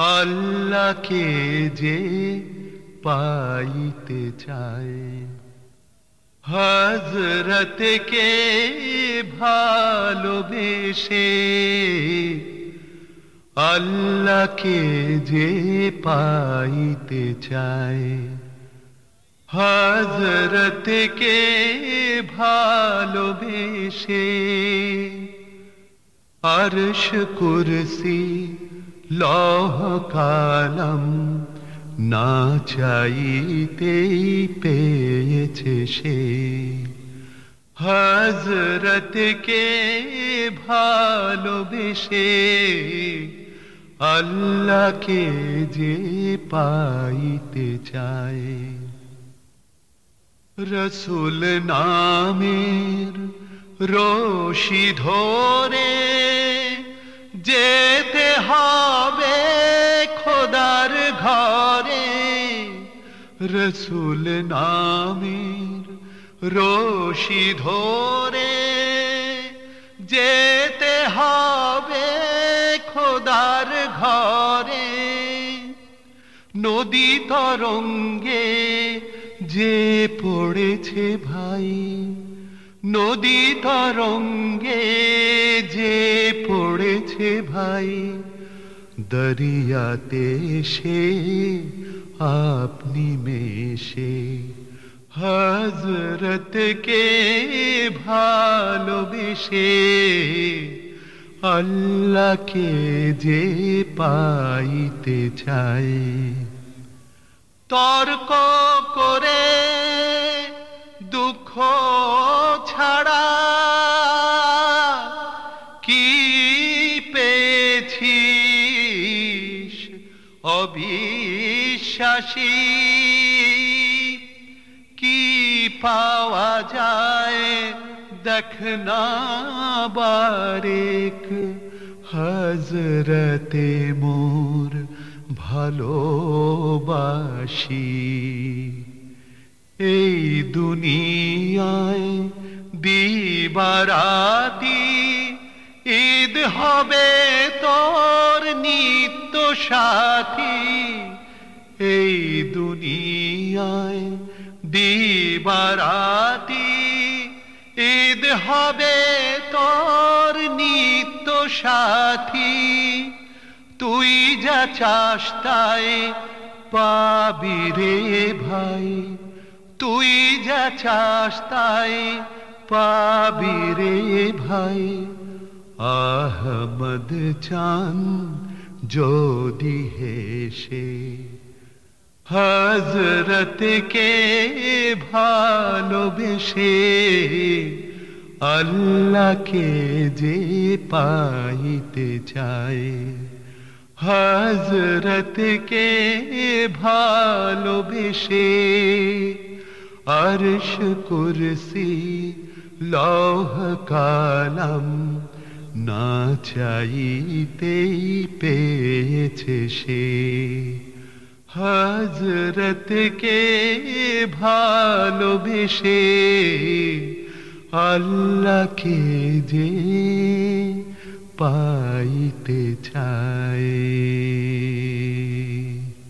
আল্লাহকে যে পাইতে চায়। হজরতকে ভালোবেসে আল্লাহকে যে পাইতে চায়। হজরতকে ভালোবেসে আরশ কুরসি লহ কালম না চাইতেই পেয়েছে সে। হজরতকে ভালোবেসে আল্লাহকে যে পাইতে চায়। রসুল নামের রশি ধরে ঘরে রসুল নামের রশি ধরে যেতে হবে খোদার ঘরে। নদী তরঙ্গে যে পড়েছে ভাই, নদী তরঙ্গে যে পড়েছে ভাই দরিয়াতে সে আপনি মেশে। হজরতকে ভালোবেসে আল্লাহকে যে পাইতে চাই। তর্ক করে দুঃখ অবিশ্বাসী। কি পাওয়া যায় দেখ না বারেক। হজরতে মোর ভালোবাসি। এই দুনিয়ায় দিবারাতি ঈদ হবে তোর নিত্য সাথী, এই দুনিয়ায় দিবারাতি। ঈদ হবে তোর নিত্য সাথী, তুই যা চাস তাই পাবি রে ভাই। তুই যা চাস তাই পাবি রে ভাই। আহমদ চান যদি হেসে হজরতকে ভালোবেসে আল্লাহকে যে পাইতে চায় হজরতকে ভালোবেসে আরশ কুরসি লৌহ কালাম না চাইতেই পেয়েছে সে। হজরতকে ভালোবেসে আল্লাহকে যে পাইতে চায়।